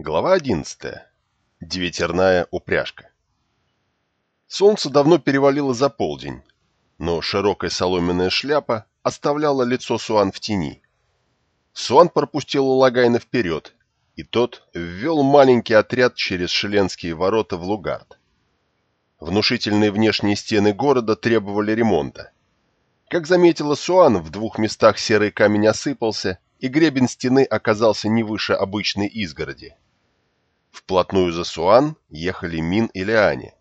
Глава 11. Девятерная упряжка. Солнце давно перевалило за полдень, но широкая соломенная шляпа оставляла лицо Суан в тени. Суан пропустил Логайна вперед, и тот ввел маленький отряд через Шеленские ворота в Лугард. Внушительные внешние стены города требовали ремонта. Как заметила Суан, в двух местах серый камень осыпался, и гребень стены оказался не выше обычной изгороди. Вплотную за Суан ехали Мин и Лиане,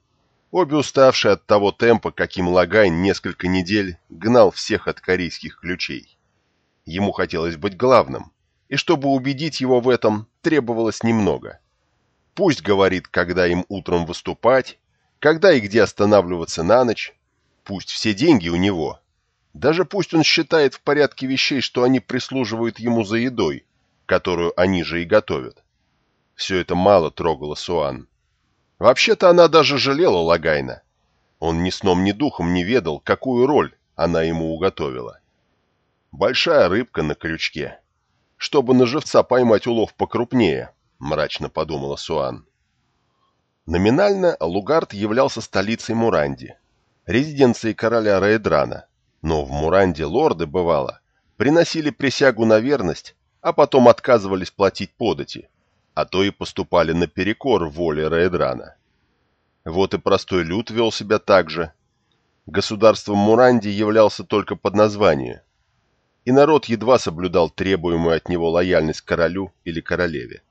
обе уставшие от того темпа, каким Логайн несколько недель гнал всех от Корейских Ключей. Ему хотелось быть главным, и чтобы убедить его в этом, требовалось немного. Пусть говорит, когда им утром выступать, когда и где останавливаться на ночь, пусть все деньги у него. Даже пусть он считает в порядке вещей, что они прислуживают ему за едой, которую они же и готовят. Все это мало трогало Суан. Вообще-то она даже жалела Логайна. Он ни сном, ни духом не ведал, какую роль она ему уготовила. Большая рыбка на крючке. Чтобы на живца поймать улов покрупнее, мрачно подумала Суан. Номинально Лугард являлся столицей Муранди, резиденцией короля Раэдрана, но в Муранде лорды, бывало, приносили присягу на верность, а потом отказывались платить подати, а то и поступали наперекор воле Раэдрана. Вот и простой люд вел себя так же. Государством Муранди являлся только под название, и народ едва соблюдал требуемую от него лояльность королю или королеве.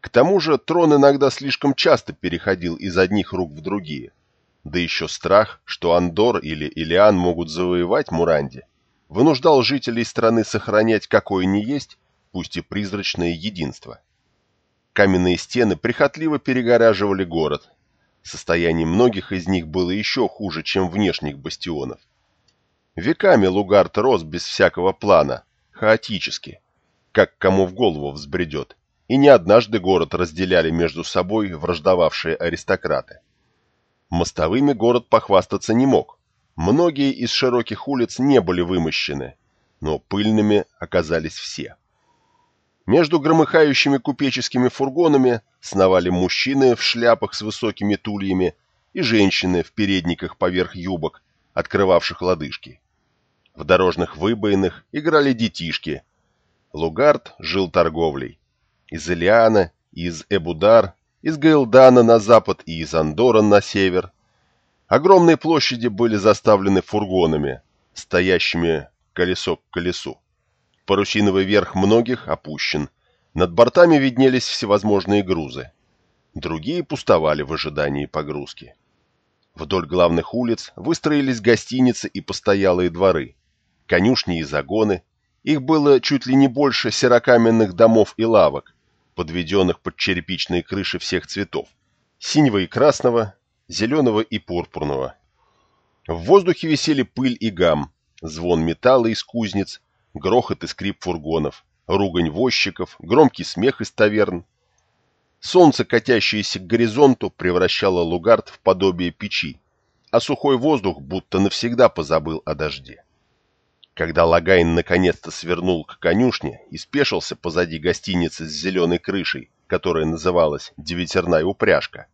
К тому же трон иногда слишком часто переходил из одних рук в другие, да еще страх, что Андор или Илиан могут завоевать Муранди, вынуждал жителей страны сохранять какое ни есть, пусть и призрачное единство. Каменные стены прихотливо перегораживали город. Состояние многих из них было еще хуже, чем внешних бастионов. Веками Лугард рос без всякого плана, хаотически, как кому в голову взбредет, и не однажды город разделяли между собой враждовавшие аристократы. Мостовыми город похвастаться не мог. Многие из широких улиц не были вымощены, но пыльными оказались все. Между громыхающими купеческими фургонами сновали мужчины в шляпах с высокими тульями и женщины в передниках поверх юбок, открывавших лодыжки. В дорожных выбоинах играли детишки. Лугард жил торговлей. Из Илиана, из Эбудар, из Гайлдана на запад и из Андора на север. Огромные площади были заставлены фургонами, стоящими колесо к колесу. Парусиновый верх многих опущен. Над бортами виднелись всевозможные грузы. Другие пустовали в ожидании погрузки. Вдоль главных улиц выстроились гостиницы и постоялые дворы, конюшни и загоны. Их было чуть ли не больше серокаменных домов и лавок, подведенных под черепичные крыши всех цветов – синего и красного, зеленого и пурпурного. В воздухе висели пыль и гам, звон металла из кузнец, грохот и скрип фургонов, ругань возчиков, громкий смех из таверн. Солнце, катящееся к горизонту, превращало Лугард в подобие печи, а сухой воздух будто навсегда позабыл о дожде. Когда Логайн наконец-то свернул к конюшне и спешился позади гостиницы с зеленой крышей, которая называлась «Девятерная упряжка»,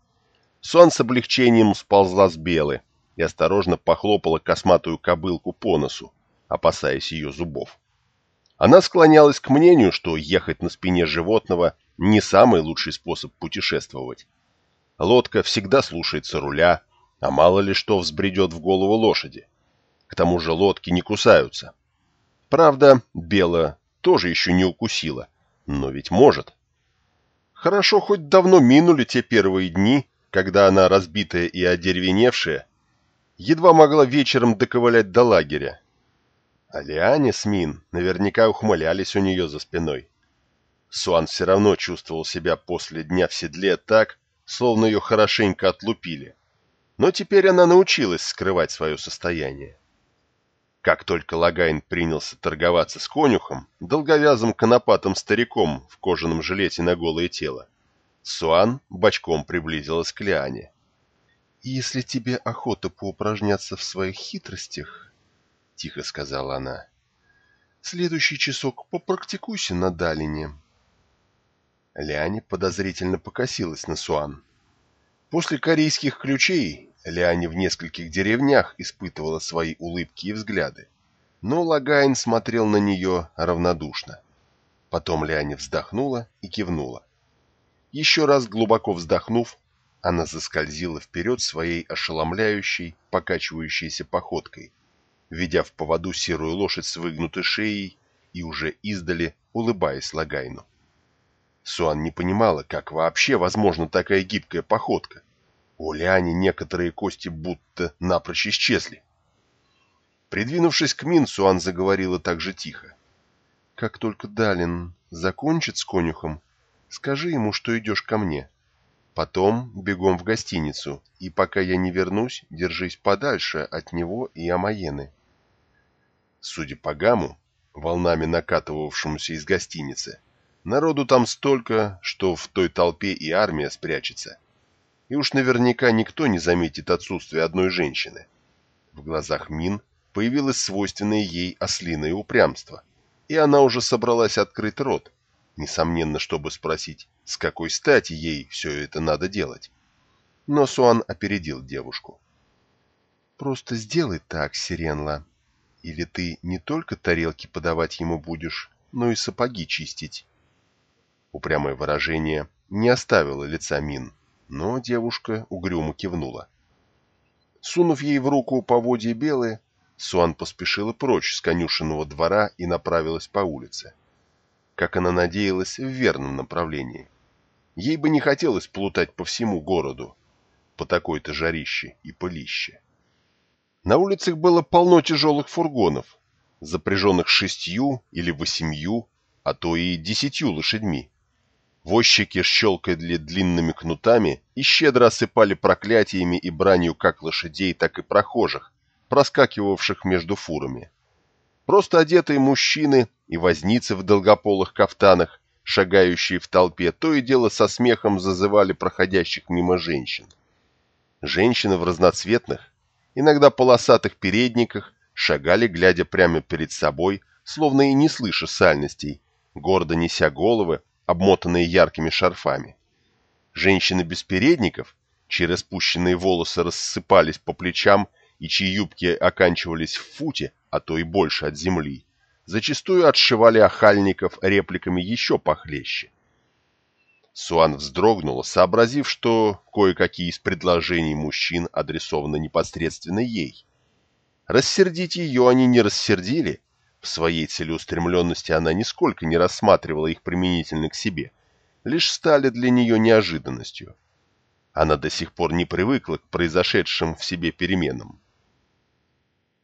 Сон с облегчением сползла с белы и осторожно похлопала косматую кобылку по носу, опасаясь ее зубов. Она склонялась к мнению, что ехать на спине животного не самый лучший способ путешествовать. Лодка всегда слушается руля, а мало ли что взбредет в голову лошади. К тому же лодки не кусаются. Правда, Бела тоже еще не укусила, но ведь может. Хорошо, хоть давно минули те первые дни, когда она, разбитая и одеревеневшая, едва могла вечером доковылять до лагеря. А Лиане с Мин наверняка ухмылялись у нее за спиной. Суан все равно чувствовал себя после дня в седле так, словно ее хорошенько отлупили. Но теперь она научилась скрывать свое состояние. Как только Логайн принялся торговаться с конюхом, долговязым конопатым стариком в кожаном жилете на голое тело, Суан бочком приблизилась к Лиане. «Если тебе охота поупражняться в своих хитростях, — тихо сказала она, — следующий часок попрактикуйся на Далине». Лиане подозрительно покосилась на Суан. После Корийских Ключей Лиане в нескольких деревнях испытывала свои улыбки и взгляды, но Логайн смотрел на нее равнодушно. Потом Лиане вздохнула и кивнула. Еще раз глубоко вздохнув, она заскользила вперед своей ошеломляющей, покачивающейся походкой, ведя в поводу серую лошадь с выгнутой шеей и уже издали улыбаясь Логайну. Суан не понимала, как вообще возможна такая гибкая походка. У Лиане некоторые кости будто напрочь исчезли. Придвинувшись к Мин, Суан заговорила так же тихо. «Как только Далин закончит с конюхом, скажи ему, что идешь ко мне. Потом бегом в гостиницу, и пока я не вернусь, держись подальше от него и Амаены». Судя по гамму, волнами накатывавшемуся из гостиницы, Народу там столько, что в той толпе и армия спрячется. И уж наверняка никто не заметит отсутствие одной женщины. В глазах Мин появилось свойственное ей ослиное упрямство, и она уже собралась открыть рот, несомненно, чтобы спросить, с какой стати ей все это надо делать. Но Суан опередил девушку. «Просто сделай так, Сиренла, или ты не только тарелки подавать ему будешь, но и сапоги чистить». Упрямое выражение не оставило лица Мин, но девушка угрюмо кивнула. Сунув ей в руку поводья белые, Суан поспешила прочь с конюшенного двора и направилась по улице. Как она надеялась, в верном направлении. Ей бы не хотелось плутать по всему городу, по такой-то жарище и пылище. На улицах было полно тяжелых фургонов, запряженных шестью или восемью, а то и десятью лошадьми. Возчики щелкали длинными кнутами и щедро осыпали проклятиями и бранью как лошадей, так и прохожих, проскакивавших между фурами. Просто одетые мужчины и возницы в долгополых кафтанах, шагающие в толпе, то и дело со смехом зазывали проходящих мимо женщин. Женщины в разноцветных, иногда полосатых передниках, шагали, глядя прямо перед собой, словно и не слыша сальностей, гордо неся головы, обмотанные яркими шарфами. Женщины без передников, чьи распущенные волосы рассыпались по плечам и чьи юбки оканчивались в футе, а то и больше от земли, зачастую отшивали охальников репликами еще похлеще. Суан вздрогнула, сообразив, что кое-какие из предложений мужчин адресованы непосредственно ей. Рассердить ее они не рассердили, в своей целеустремленности она нисколько не рассматривала их применительно к себе, лишь стали для нее неожиданностью. Она до сих пор не привыкла к произошедшим в себе переменам.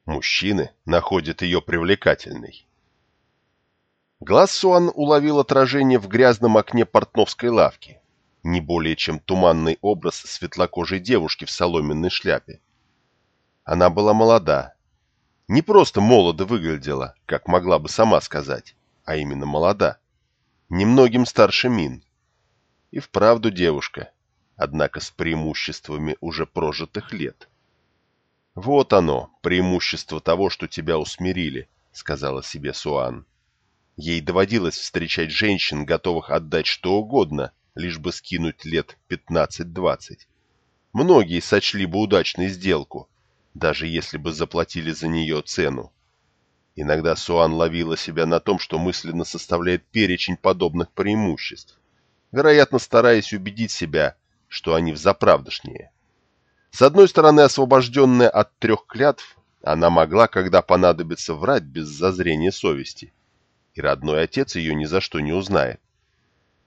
Мужчины находят ее привлекательной. Глаз Суан уловил отражение в грязном окне портновской лавки, не более чем туманный образ светлокожей девушки в соломенной шляпе. Она была молода, не просто молодо выглядела, как могла бы сама сказать, а именно молода. Немногим старше Мин. И вправду девушка, однако с преимуществами уже прожитых лет. «Вот оно, преимущество того, что тебя усмирили», — сказала себе Суан. Ей доводилось встречать женщин, готовых отдать что угодно, лишь бы скинуть лет пятнадцать-двадцать. Многие сочли бы удачной сделку, даже если бы заплатили за нее цену. Иногда Суан ловила себя на том, что мысленно составляет перечень подобных преимуществ, вероятно, стараясь убедить себя, что они взаправдошнее. С одной стороны, освобожденная от трех клятв, она могла, когда понадобится, врать без зазрения совести, и родной отец ее ни за что не узнает.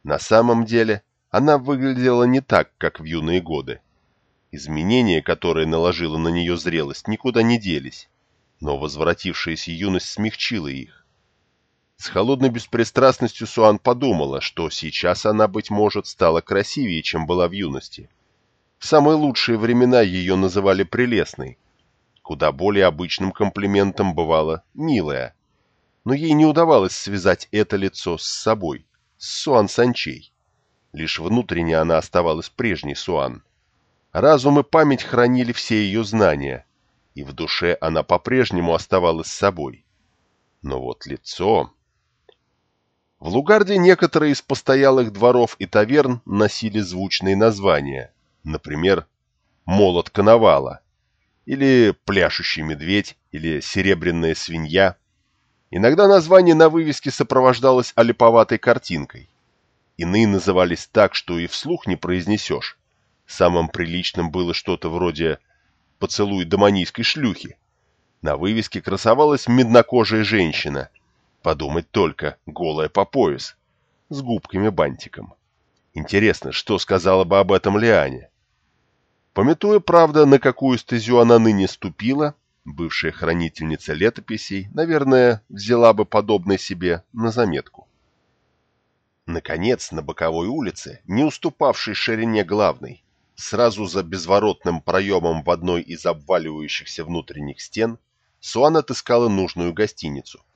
На самом деле, она выглядела не так, как в юные годы. Изменения, которые наложила на нее зрелость, никуда не делись, но возвратившаяся юность смягчила их. С холодной беспристрастностью Суан подумала, что сейчас она, быть может, стала красивее, чем была в юности. В самые лучшие времена ее называли прелестной. Куда более обычным комплиментом бывало «милая». Но ей не удавалось связать это лицо с собой, с Суан Санчей. Лишь внутренне она оставалась прежней Суан. Разум и память хранили все ее знания, и в душе она по-прежнему оставалась собой. Но вот лицо... В Лугарде некоторые из постоялых дворов и таверн носили звучные названия, например, «Молот коновала» или «Пляшущий медведь» или «Серебряная свинья». Иногда название на вывеске сопровождалось олиповатой картинкой. Иные назывались так, что и вслух не произнесешь. Самым приличным было что-то вроде «Поцелуй домонийской шлюхи». На вывеске красовалась меднокожая женщина, Подумать только, голая по пояс, с губками-бантиком. Интересно, что сказала бы об этом Лиане? Пометуя, правда, на какую стезю она ныне ступила, бывшая хранительница летописей, наверное, взяла бы подобное себе на заметку. Наконец, на боковой улице, не уступавшей ширине главной, сразу за безворотным проемом в одной из обваливающихся внутренних стен, Суан отыскала нужную гостиницу –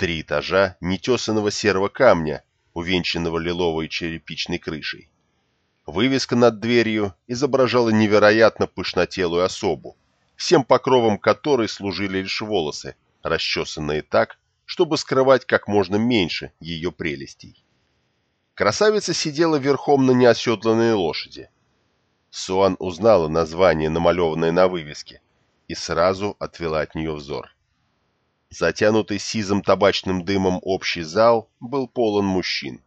Три этажа нетесанного серого камня, увенчанного лиловой черепичной крышей. Вывеска над дверью изображала невероятно пышнотелую особу, всем покровом которой служили лишь волосы, расчесанные так, чтобы скрывать как можно меньше ее прелестей. Красавица сидела верхом на неоседланной лошади. Суан узнала название, намалеванное на вывеске, и сразу отвела от нее взор. Затянутый сизым табачным дымом общий зал был полон мужчин.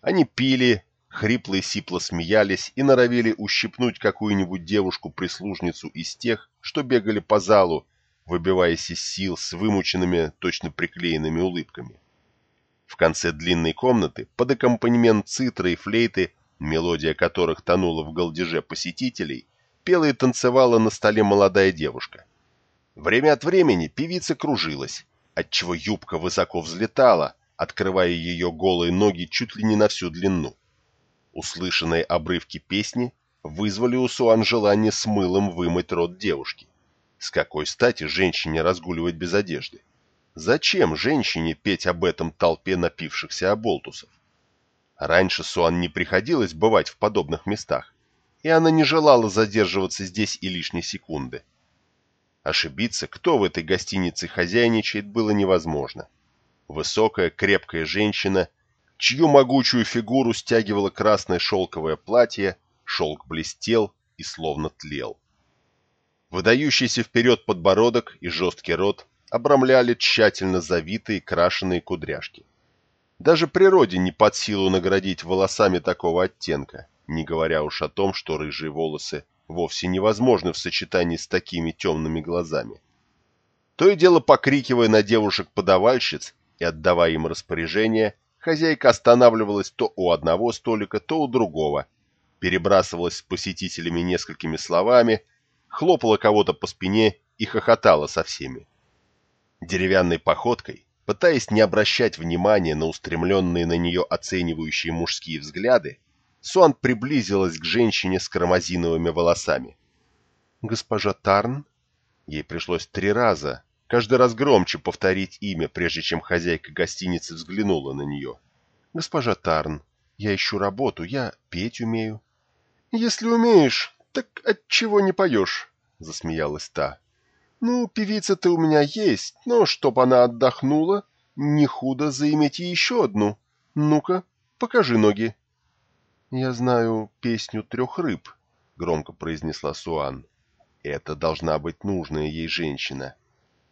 Они пили, хрипло и сипло смеялись и норовили ущипнуть какую-нибудь девушку-прислужницу из тех, что бегали по залу, выбиваясь из сил с вымученными, точно приклеенными улыбками. В конце длинной комнаты, под аккомпанемент цитры и флейты, мелодия которых тонула в голдеже посетителей, пела и танцевала на столе молодая девушка. Время от времени певица кружилась, отчего юбка высоко взлетала, открывая ее голые ноги чуть ли не на всю длину. Услышанные обрывки песни вызвали у Суан желание с мылом вымыть рот девушки. С какой стати женщине разгуливать без одежды? Зачем женщине петь об этом толпе напившихся оболтусов? Раньше Суан не приходилось бывать в подобных местах, и она не желала задерживаться здесь и лишней секунды. Ошибиться, кто в этой гостинице хозяйничает, было невозможно. Высокая, крепкая женщина, чью могучую фигуру стягивало красное шелковое платье, шелк блестел и словно тлел. Выдающийся вперед подбородок и жесткий рот обрамляли тщательно завитые крашеные кудряшки. Даже природе не под силу наградить волосами такого оттенка, не говоря уж о том, что рыжие волосы вовсе невозможны в сочетании с такими темными глазами. То и дело покрикивая на девушек-подавальщиц и отдавая им распоряжение, хозяйка останавливалась то у одного столика, то у другого, перебрасывалась с посетителями несколькими словами, хлопала кого-то по спине и хохотала со всеми. Деревянной походкой, пытаясь не обращать внимания на устремленные на нее оценивающие мужские взгляды, Суан приблизилась к женщине с кармазиновыми волосами. «Госпожа Тарн?» Ей пришлось три раза, каждый раз громче повторить имя, прежде чем хозяйка гостиницы взглянула на нее. «Госпожа Тарн, я ищу работу, я петь умею». «Если умеешь, так отчего не поешь?» — засмеялась та. «Ну, певица-то у меня есть, но чтоб она отдохнула, не худо заиметь еще одну. Ну-ка, покажи ноги». «Я знаю песню трех рыб», — громко произнесла Суан. «Это должна быть нужная ей женщина.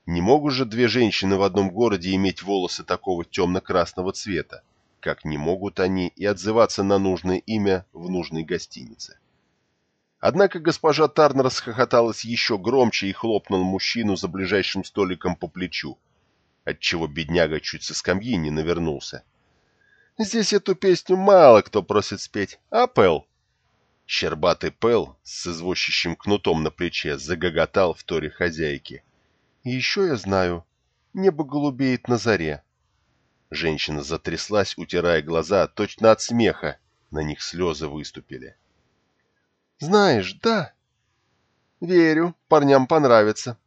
Не могут же две женщины в одном городе иметь волосы такого темно-красного цвета, как не могут они и отзываться на нужное имя в нужной гостинице». Однако госпожа Тарн расхохоталась еще громче и хлопнул мужчину за ближайшим столиком по плечу, отчего бедняга чуть со скамьи не навернулся. Здесь эту песню мало кто просит спеть. А Пэл?» Щербатый Пэл с извозчищем кнутом на плече загоготал в торе хозяйки. «И еще я знаю, небо голубеет на заре». Женщина затряслась, утирая глаза, точно от смеха. На них слезы выступили. «Знаешь, да. Верю, парням понравится.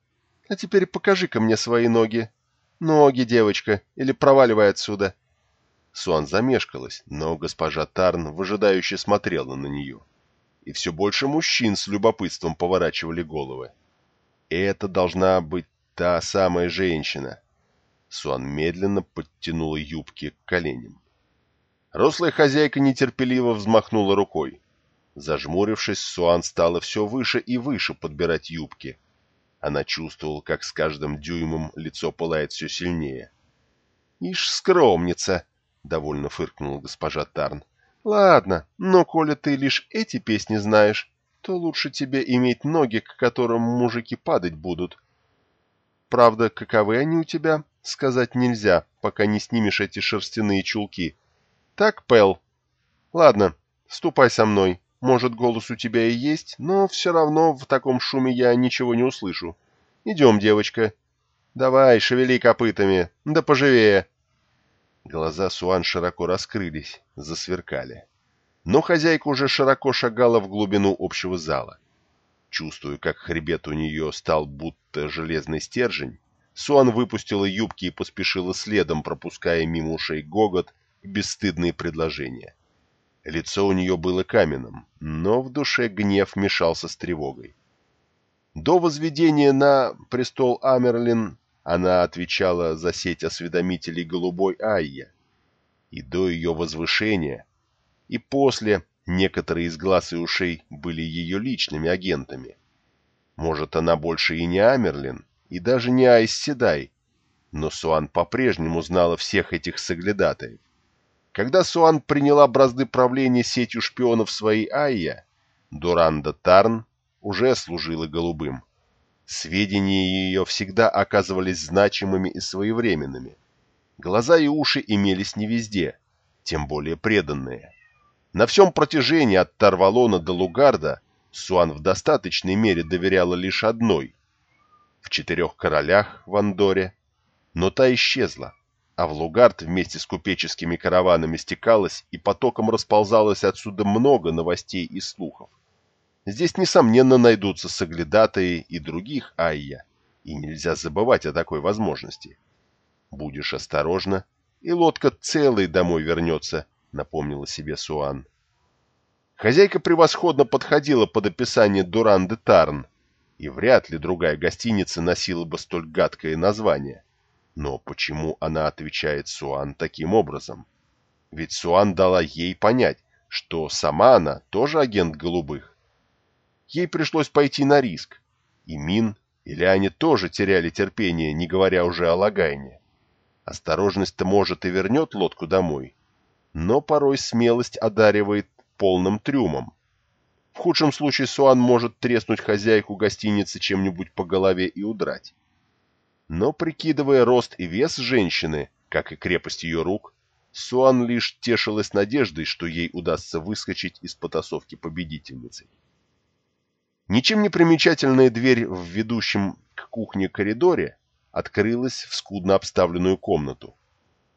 А теперь покажи-ка мне свои ноги. Ноги, девочка, или проваливай отсюда. Суан замешкалась, но госпожа Тарн выжидающе смотрела на нее. И все больше мужчин с любопытством поворачивали головы. Это должна быть та самая женщина. Суан медленно подтянула юбки к коленям. Рослая хозяйка нетерпеливо взмахнула рукой. Зажмурившись, Суан стала все выше и выше подбирать юбки. Она чувствовала, как с каждым дюймом лицо пылает все сильнее. «Ишь, скромница!» — довольно фыркнула госпожа Тарн. «Ладно, но коли ты лишь эти песни знаешь, то лучше тебе иметь ноги, к которым мужики падать будут. Правда, каковы они у тебя, сказать нельзя, пока не снимешь эти шерстяные чулки. Так, Пэл? Ладно, ступай со мной. Может, голос у тебя и есть, но все равно в таком шуме я ничего не услышу. Идем, девочка. Давай, шевели копытами, да поживее. Глаза Суан широко раскрылись, засверкали. Но хозяйка уже широко шагала в глубину общего зала. Чувствуя, как хребет у нее стал будто железный стержень, Суан выпустила юбки и поспешила следом, пропуская мимо ушей гогот и бесстыдные предложения. Лицо у нее было каменным, но в душе гнев мешался с тревогой. До возведения на престол Амерлин она отвечала за сеть осведомителей голубой Айя. И до ее возвышения, и после некоторые из глаз и ушей были ее личными агентами. Может, она больше и не Амерлин, и даже не Айс Седай, но Суан по-прежнему знала всех этих соглядатаев. Когда Суан приняла бразды правления сетью шпионов своей Айя, Дуранда Тарн уже служила голубым. Сведения ее всегда оказывались значимыми и своевременными. Глаза и уши имелись не везде, тем более преданные. На всем протяжении от Тарвалона до Лугарда Суан в достаточной мере доверяла лишь одной. В четырех королях в Андоре, но та исчезла, а в Лугард вместе с купеческими караванами стекалась и потоком расползалось отсюда много новостей и слухов. Здесь, несомненно, найдутся соглядатые и других Айя, и нельзя забывать о такой возможности. Будешь осторожна, и лодка целой домой вернется, — напомнила себе Суан. Хозяйка превосходно подходила под описание Дуран Тарн, и вряд ли другая гостиница носила бы столь гадкое название. Но почему она отвечает Суан таким образом? Ведь Суан дала ей понять, что сама она тоже агент голубых. Ей пришлось пойти на риск. И Мин, и Ляне тоже теряли терпение, не говоря уже о Лагайне. Осторожность-то, может, и вернет лодку домой, но порой смелость одаривает полным трюмом. В худшем случае Суан может треснуть хозяйку гостиницы чем-нибудь по голове и удрать. Но, прикидывая рост и вес женщины, как и крепость ее рук, Суан лишь тешилась надеждой, что ей удастся выскочить из потасовки победительницей. Ничем не примечательная дверь в ведущем к кухне коридоре открылась в скудно обставленную комнату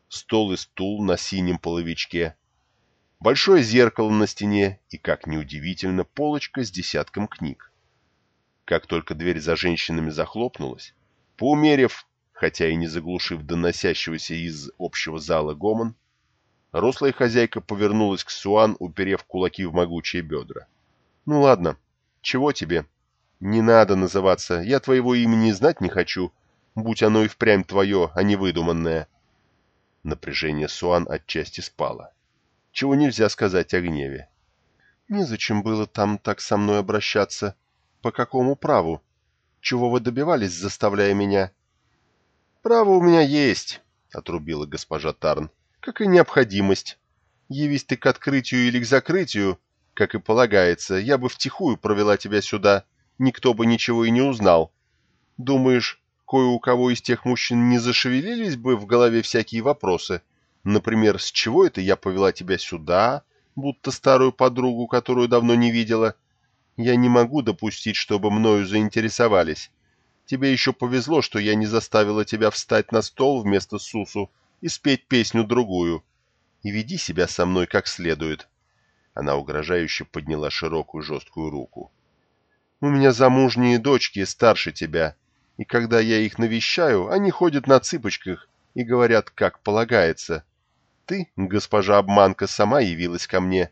стол и стул на синем половичке, большое зеркало на стене и, как неудивительно, полочка с десятком книг. Как только дверь за женщинами захлопнулась, поумерив, хотя и не заглушив доносящегося из общего зала гомон, рослая хозяйка повернулась к Суан, уперев кулаки в могучие бедра. — Ну ладно, чего тебе? Не надо называться, я твоего имени знать не хочу, будь оно и впрямь твое, а не выдуманное. Напряжение Суан отчасти спало. Чего нельзя сказать о гневе. Незачем было там так со мной обращаться. По какому праву? Чего вы добивались, заставляя меня? Право у меня есть, — отрубила госпожа Тарн, — как и необходимость. Явись ты к открытию или к закрытию, как и полагается, я бы втихую провела тебя сюда, никто бы ничего и не узнал. Думаешь, кое у кого из тех мужчин не зашевелились бы в голове всякие вопросы. Например, с чего это я повела тебя сюда, будто старую подругу, которую давно не видела? Я не могу допустить, чтобы мною заинтересовались. Тебе еще повезло, что я не заставила тебя встать на стол вместо Сусу и спеть песню другую. И веди себя со мной как следует. Она угрожающе подняла широкую жесткую руку. У меня замужние дочки старше тебя, и когда я их навещаю, они ходят на цыпочках и говорят, как полагается. Ты, госпожа обманка, сама явилась ко мне.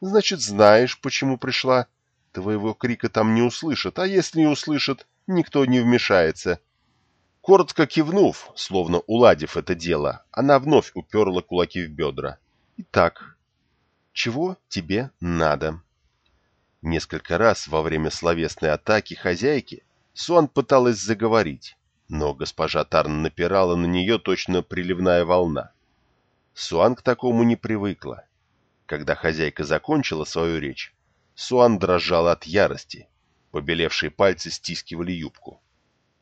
Значит, знаешь, почему пришла. Твоего крика там не услышат, а если не услышат, никто не вмешается. Коротко кивнув, словно уладив это дело, она вновь уперла кулаки в бедра. «Итак, чего тебе надо?» Несколько раз во время словесной атаки хозяйки Суан пыталась заговорить, но госпожа Тарн напирала на нее точно приливная волна. Суан к такому не привыкла. Когда хозяйка закончила свою речь, Суан дрожала от ярости, побелевшие пальцы стискивали юбку.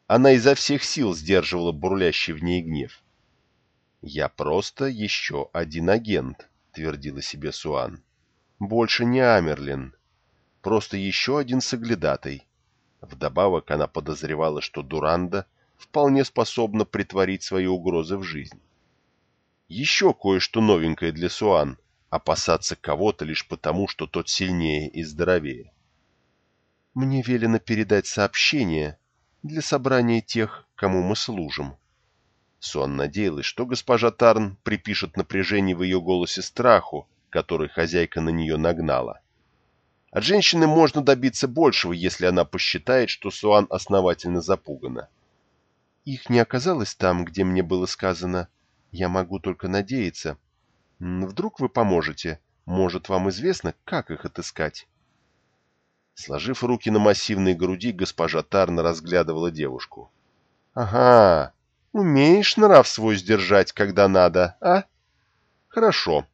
Она изо всех сил сдерживала бурлящий в ней гнев. «Я просто еще один агент», — твердила себе Суан. «Больше не Амерлин. Просто еще один соглядатай». Вдобавок она подозревала, что Дуранда вполне способна притворить свои угрозы в жизнь. Еще кое-что новенькое для Суан — опасаться кого-то лишь потому, что тот сильнее и здоровее. «Мне велено передать сообщение», для собрания тех, кому мы служим. Сон надеялась, что госпожа Тарн припишет напряжение в ее голосе страху, который хозяйка на нее нагнала. От женщины можно добиться большего, если она посчитает, что Суан основательно запугана. Их не оказалось там, где мне было сказано. Я могу только надеяться. Вдруг вы поможете? Может, вам известно, как их отыскать? Сложив руки на массивной груди, госпожа Тарна разглядывала девушку. — Ага, умеешь нрав свой сдержать, когда надо, а? — Хорошо.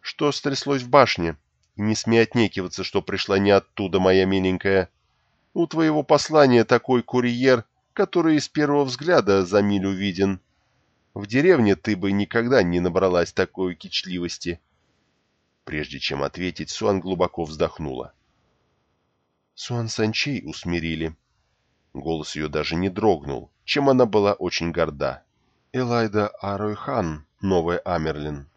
Что стряслось в башне? Не смей отнекиваться, что пришла не оттуда, моя миленькая. У твоего послания такой курьер, который с первого взгляда за милю виден. В деревне ты бы никогда не набралась такой кичливости. Прежде чем ответить, Суан глубоко вздохнула. — Суан Санчей усмирили. Голос ее даже не дрогнул, чем она была очень горда. Элайда Аройхан, новая Амерлин.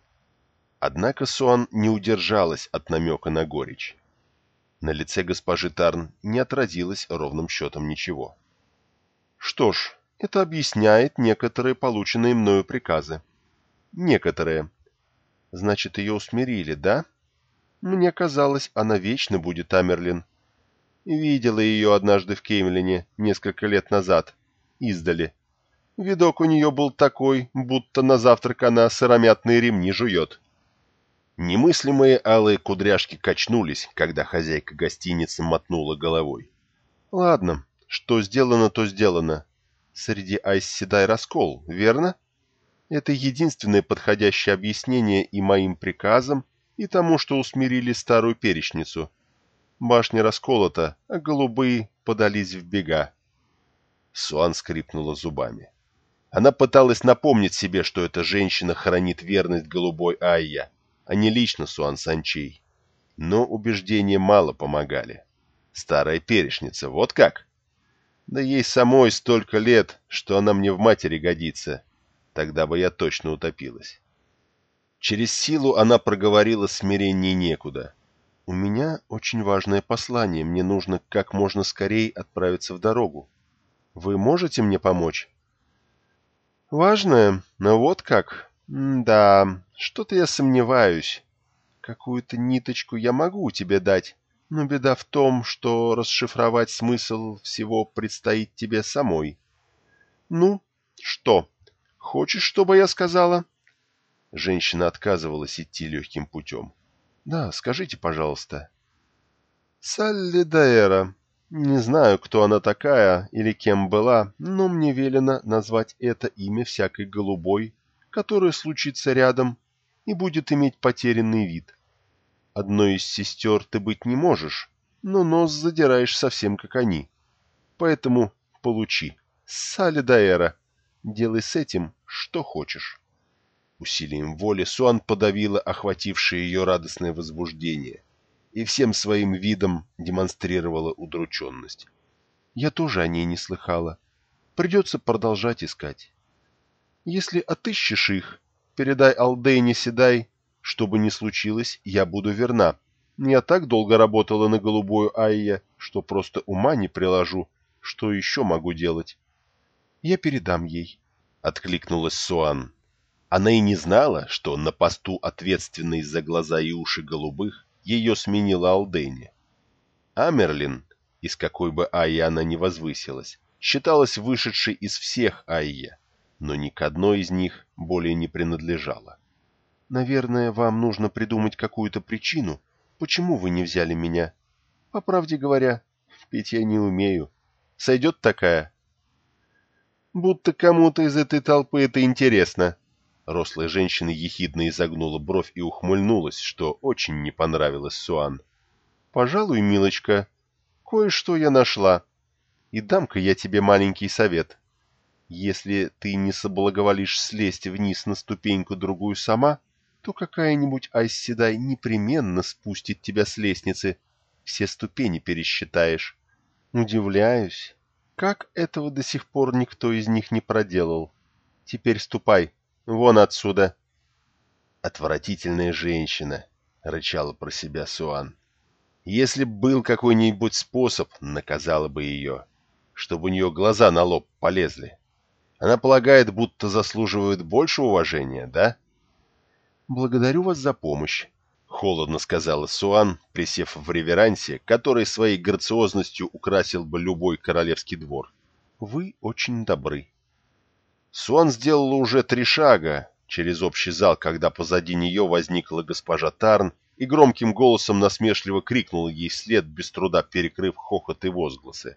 Однако Суан не удержалась от намека на горечь. На лице госпожи Тарн не отразилось ровным счетом ничего. Что ж, это объясняет некоторые полученные мною приказы. Некоторые. Значит, ее усмирили, да? Мне казалось, она вечно будет Амерлин, Видела ее однажды в Кеймлине несколько лет назад, издали. Видок у нее был такой, будто на завтрак она сыромятные ремни жует. Немыслимые алые кудряшки качнулись, когда хозяйка гостиницы мотнула головой. «Ладно, что сделано, то сделано. Среди Айсседай раскол, верно? Это единственное подходящее объяснение и моим приказам, и тому, что усмирили старую перечницу, Башня расколота, а голубые подались в бега. Суан скрипнула зубами. Она пыталась напомнить себе, что эта женщина хранит верность голубой Айя, а не лично Суан Санчей. Но убеждения мало помогали. Старая перешница, вот как? Да ей самой столько лет, что она мне в матери годится. Тогда бы я точно утопилась. Через силу она проговорила смирение некуда. «У меня очень важное послание. Мне нужно как можно скорее отправиться в дорогу. Вы можете мне помочь?» «Важное? Ну вот как? М да, что-то я сомневаюсь. Какую-то ниточку я могу тебе дать, но беда в том, что расшифровать смысл всего предстоит тебе самой. Ну, что, хочешь, чтобы я сказала?» Женщина отказывалась идти легким путем. Да, скажите, пожалуйста. Салли Даэра. Не знаю, кто она такая или кем была, но мне велено назвать это имя всякой голубой, которая случится рядом и будет иметь потерянный вид. Одной из сестер ты быть не можешь, но нос задираешь совсем как они. Поэтому получи. Салли Даэра. Делай с этим, что хочешь. Усилием воли Суан подавила охватившее ее радостное возбуждение и всем своим видом демонстрировала удрученность. Я тоже о ней не слыхала. Придется продолжать искать. Если отыщешь их, передай Алдейне Седай, что бы ни случилось, я буду верна. Я так долго работала на голубую Айя, что просто ума не приложу, что еще могу делать. Я передам ей, — откликнулась Суан. Она и не знала, что на посту, ответственной за глаза и уши голубых, ее сменила Алдейни. Амерлин, из какой бы Аи она ни возвысилась, считалась вышедшей из всех Айе, но ни к одной из них более не принадлежала. «Наверное, вам нужно придумать какую-то причину, почему вы не взяли меня. По правде говоря, петь я не умею. Сойдет такая?» «Будто кому-то из этой толпы это интересно». Рослая женщина ехидно изогнула бровь и ухмыльнулась, что очень не понравилось Суан. «Пожалуй, милочка, кое-что я нашла. И дам-ка я тебе маленький совет. Если ты не соблаговолишь слезть вниз на ступеньку-другую сама, то какая-нибудь Айсседай непременно спустит тебя с лестницы. Все ступени пересчитаешь. Удивляюсь, как этого до сих пор никто из них не проделал. Теперь ступай, вон отсюда. Отвратительная женщина, — рычала про себя Суан. Если б был какой-нибудь способ, наказала бы ее, чтобы у нее глаза на лоб полезли. Она полагает, будто заслуживает больше уважения, да? «Благодарю вас за помощь», — холодно сказала Суан, присев в реверансе, который своей грациозностью украсил бы любой королевский двор. «Вы очень добры». Суан сделала уже три шага через общий зал, когда позади нее возникла госпожа Тарн и громким голосом насмешливо крикнула ей вслед, без труда перекрыв хохот и возгласы.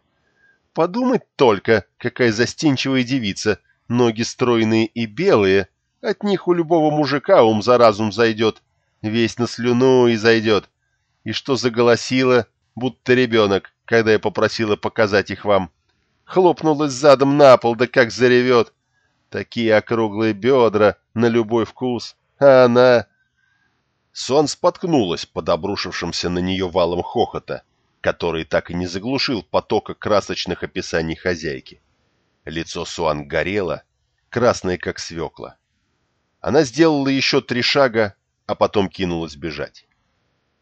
«Подумать только, какая застенчивая девица! Ноги стройные и белые, от них у любого мужика ум за разум зайдет, весь на слюну и зайдет. И что заголосила, будто ребенок, когда я попросила показать их вам. Хлопнулась задом на пол, да как заревет. Такие округлые бедра, на любой вкус. А она... Сон споткнулась под обрушившимся на нее валом хохота, который так и не заглушил потока красочных описаний хозяйки. Лицо Суан горело, красное как свекла. Она сделала еще три шага, а потом кинулась бежать.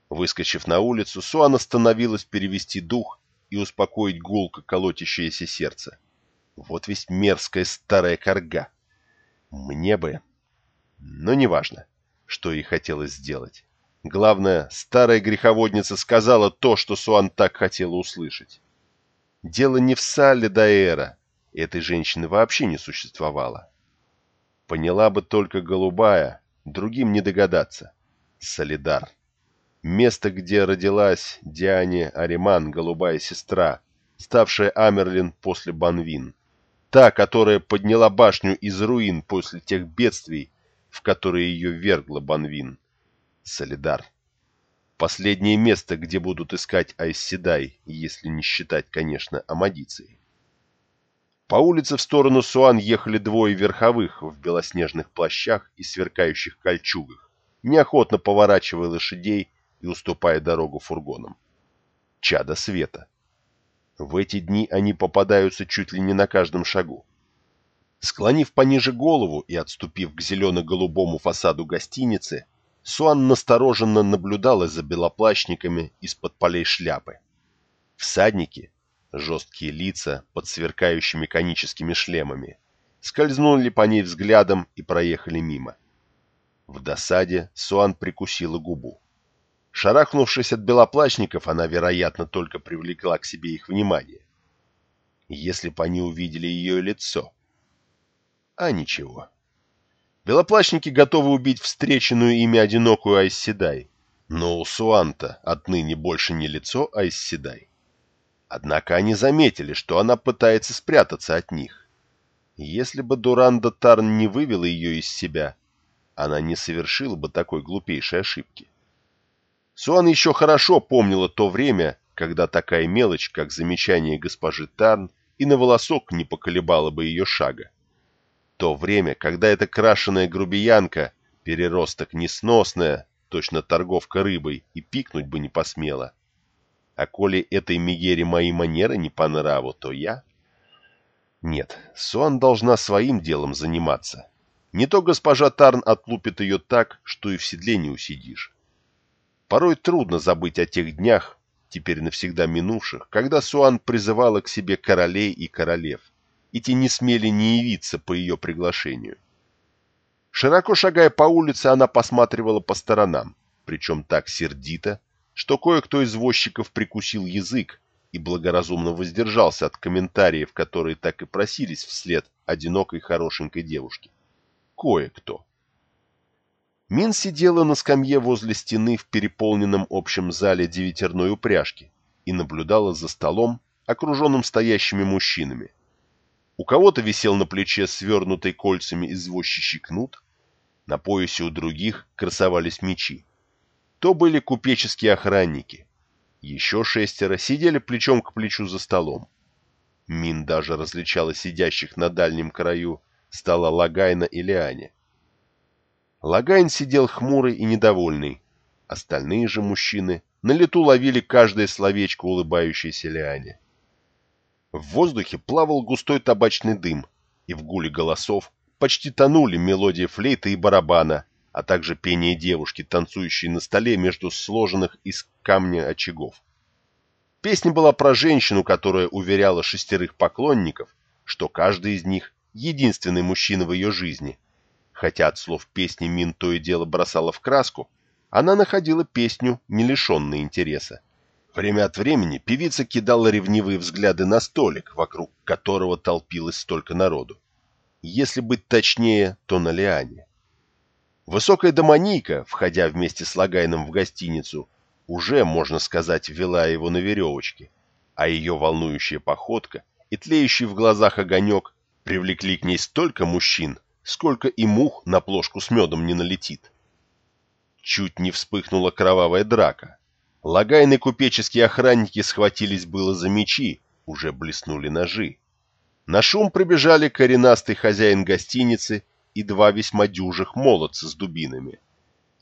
Выскочив на улицу, Суан остановилась перевести дух и успокоить гулко колотящееся сердце. Вот ведь мерзкая старая корга. Мне бы... Но неважно, что ей хотелось сделать. Главное, старая греховодница сказала то, что Суан так хотела услышать. Дело не в Салле Даэра. Этой женщины вообще не существовало. Поняла бы только голубая, другим не догадаться. Солидар. Место, где родилась Диане Ариман, голубая сестра, ставшая Амерлин после Банвин. Та, которая подняла башню из руин после тех бедствий, в которые ее вергла Банвин. Солидар. Последнее место, где будут искать Айсседай, если не считать, конечно, Амадицией. По улице в сторону Суан ехали двое верховых в белоснежных плащах и сверкающих кольчугах, неохотно поворачивая лошадей и уступая дорогу фургонам. Чада света. В эти дни они попадаются чуть ли не на каждом шагу. Склонив пониже голову и отступив к зелено-голубому фасаду гостиницы, Суан настороженно наблюдала за белоплащниками из-под полей шляпы. Всадники, жесткие лица под сверкающими коническими шлемами, скользнули по ней взглядом и проехали мимо. В досаде Суан прикусила губу. Шарахнувшись от белоплачников, она, вероятно, только привлекла к себе их внимание. Если бы они увидели ее лицо. А ничего. Белоплачники готовы убить встреченную ими одинокую Айсседай, но у Суанта отныне больше не лицо Айсседай, Однако они заметили, что она пытается спрятаться от них. Если бы Дуранда Тарн не вывела ее из себя, она не совершила бы такой глупейшей ошибки. Суан еще хорошо помнила то время, когда такая мелочь, как замечание госпожи Тарн, и на волосок не поколебала бы ее шага. То время, когда эта крашеная грубиянка, переросток несносная, точно торговка рыбой, и пикнуть бы не посмела, а коли этой Мегере мои манеры не по нраву, то я... Нет, Суан должна своим делом заниматься. Не то госпожа Тарн отлупит ее так, что и в седле не усидишь. Порой трудно забыть о тех днях, теперь навсегда минувших, когда Суан призывала к себе королей и королев, и те не смели не явиться по ее приглашению. Широко шагая по улице, она посматривала по сторонам, причем так сердито, что кое-кто из возчиков прикусил язык, и благоразумно воздержался от комментариев, которые так и просились вслед одинокой хорошенькой девушки. Кое-кто. Мин сидела на скамье возле стены в переполненном общем зале девятерной упряжки и наблюдала за столом, окруженным стоящими мужчинами. У кого-то висел на плече свернутый кольцами извозчищий кнут, на поясе у других красовались мечи. То были купеческие охранники. Еще шестеро сидели плечом к плечу за столом. Мин даже различала сидящих на дальнем краю стола Логайна и Лиане. Логайн сидел хмурый и недовольный. Остальные же мужчины на лету ловили каждое словечко улыбающейся Лиане. В воздухе плавал густой табачный дым, и в гуле голосов почти тонули мелодии флейты и барабана, а также пение девушки, танцующей на столе между сложенных из камня очагов. Песня была про женщину, которая уверяла шестерых поклонников, что каждый из них — единственный мужчина в ее жизни. Хотя от слов песни Мин то и дело бросала в краску, она находила песню, не лишенной интереса. Время от времени певица кидала ревнивые взгляды на столик, вокруг которого толпилось столько народу если быть точнее, то на Лиане. Высокая доманийка, входя вместе с Логайном в гостиницу, уже, можно сказать, вела его на веревочке, а ее волнующая походка и тлеющий в глазах огонек привлекли к ней столько мужчин, сколько и мух на плошку с медом не налетит. Чуть не вспыхнула кровавая драка. Логайн и купеческие охранники схватились было за мечи, уже блеснули ножи. На шум прибежали коренастый хозяин гостиницы и два весьма дюжих молодца с дубинами.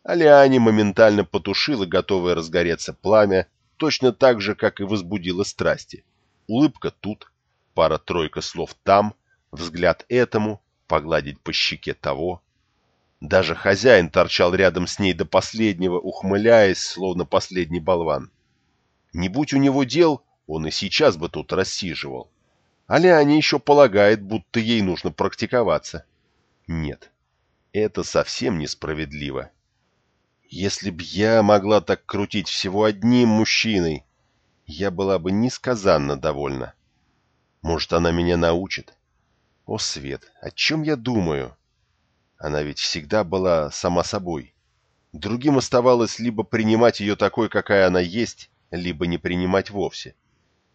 Алиане моментально потушила готовое разгореться пламя, точно так же, как и возбудила страсти. Улыбка тут, пара-тройка слов там, взгляд этому, погладить по щеке того. Даже хозяин торчал рядом с ней до последнего, ухмыляясь, словно последний болван. Не будь у него дел, он и сейчас бы тут рассиживал. А Лиане еще полагает, будто ей нужно практиковаться. Нет, это совсем несправедливо. Если б я могла так крутить всего одним мужчиной, я была бы несказанно довольна. Может, она меня научит? О, Свет, о чем я думаю? Она ведь всегда была сама собой. Другим оставалось либо принимать ее такой, какая она есть, либо не принимать вовсе. —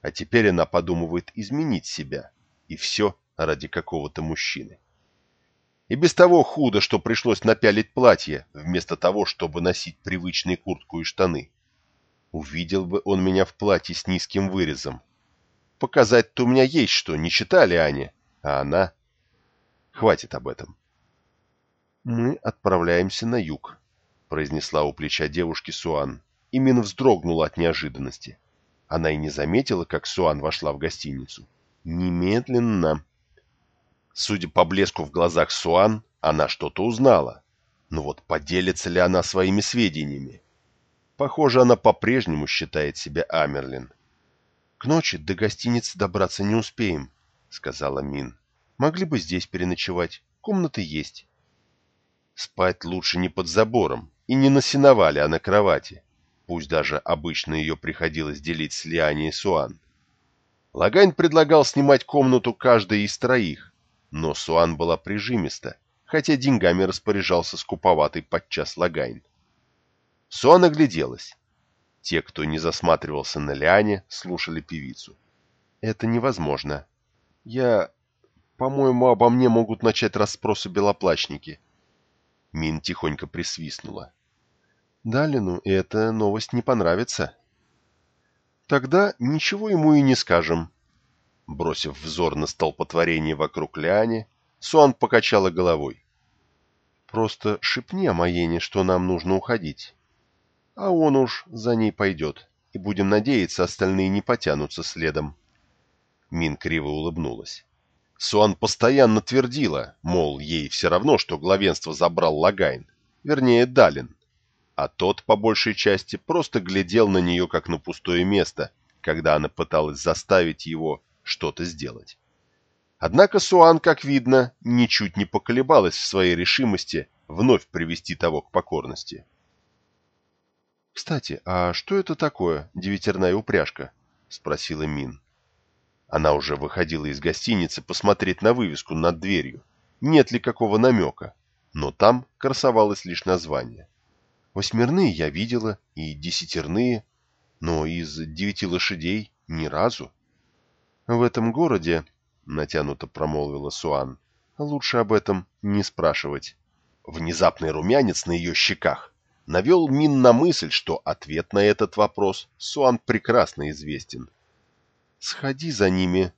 а теперь она подумывает изменить себя. И все ради какого-то мужчины. И без того худо, что пришлось напялить платье, вместо того, чтобы носить привычные куртку и штаны. Увидел бы он меня в платье с низким вырезом. Показать-то у меня есть что, не читали Аня, а она... Хватит об этом. «Мы отправляемся на юг», — произнесла у плеча девушки Суан. Именно вздрогнула от неожиданности. Она и не заметила, как Суан вошла в гостиницу. Немедленно. Судя по блеску в глазах Суан, она что-то узнала. Но вот поделится ли она своими сведениями? Похоже, она по-прежнему считает себя Амерлин. «К ночи до гостиницы добраться не успеем», — сказала Мин. «Могли бы здесь переночевать. Комнаты есть». Спать лучше не под забором и не на сеновале, а на кровати пусть даже обычно ее приходилось делить с Лиане и Суан. Логайн предлагал снимать комнату каждой из троих, но Суан была прижимиста, хотя деньгами распоряжался скуповатый подчас Логайн. Суан огляделась. Те, кто не засматривался на Лиане, слушали певицу. «Это невозможно. Я... По-моему, обо мне могут начать расспросы белоплачники». Мин тихонько присвистнула. Далину эта новость не понравится. Тогда ничего ему и не скажем. Бросив взор на столпотворение вокруг Ляни, Суан покачала головой. Просто шепни о Маене, что нам нужно уходить. А он уж за ней пойдет, и будем надеяться, остальные не потянутся следом. Мин криво улыбнулась. Суан постоянно твердила, мол, ей все равно, что главенство забрал Логайн, вернее, Далин а тот, по большей части, просто глядел на нее как на пустое место, когда она пыталась заставить его что-то сделать. Однако Суан, как видно, ничуть не поколебалась в своей решимости вновь привести того к покорности. «Кстати, а что это такое, девятерная упряжка?» — спросила Мин. Она уже выходила из гостиницы посмотреть на вывеску над дверью, нет ли какого намека, но там красовалось лишь название. Восьмерные я видела и десятерные, но из девяти лошадей ни разу. В этом городе, — натянуто промолвила Суан, — лучше об этом не спрашивать. Внезапный румянец на ее щеках навел Мин на мысль, что ответ на этот вопрос Суан прекрасно известен. «Сходи за ними.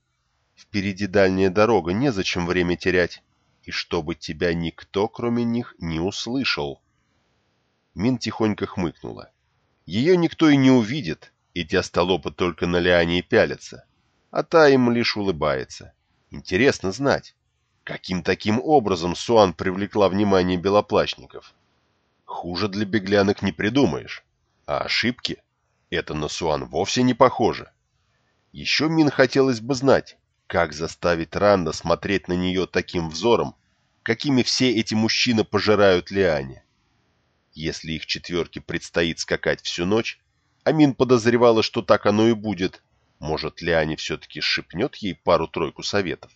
Впереди дальняя дорога, незачем время терять. И чтобы тебя никто, кроме них, не услышал». Мин тихонько хмыкнула. Ее никто и не увидит, эти остолопы только на Лиане и пялятся, а та им лишь улыбается. Интересно знать, каким таким образом Суан привлекла внимание белоплащников. Хуже для беглянок не придумаешь, а ошибки — это на Суан вовсе не похоже. Еще Мин хотелось бы знать, как заставить Ранда смотреть на нее таким взором, какими все эти мужчины пожирают Лиане. Если их четверке предстоит скакать всю ночь, Амин подозревала, что так оно и будет, может, Лиане все-таки шепнет ей пару-тройку советов.